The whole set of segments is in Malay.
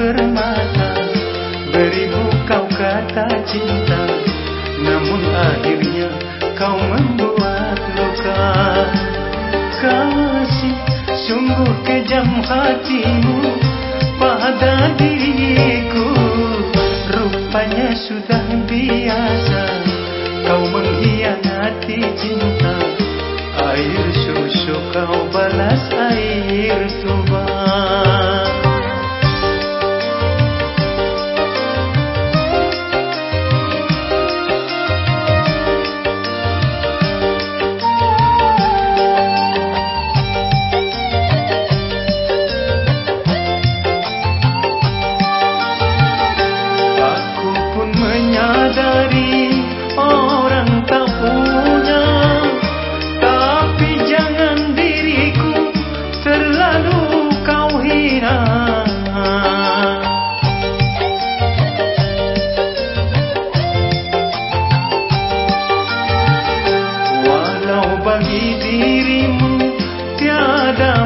permata Beribu kau kata cinta Namun akhirnya kau membuat luka. Kasih sungguh kejam hatimu Pada diriku. Rupanya sudah biasa Kau mengkhianati cinta. Air susu kau balas bagi dirimu tiada.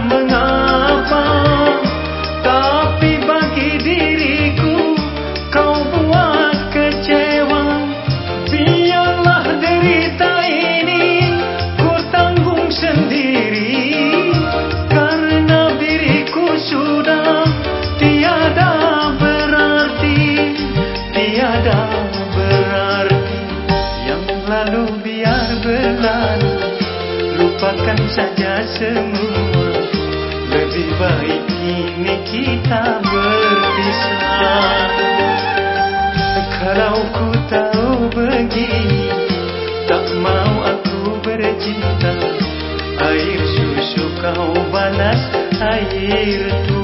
Lupakan saja semua. Lebih baik ini kita berpisah. Kalau ku tahu begini Tak mau aku bercinta. Air susu kau balas air tua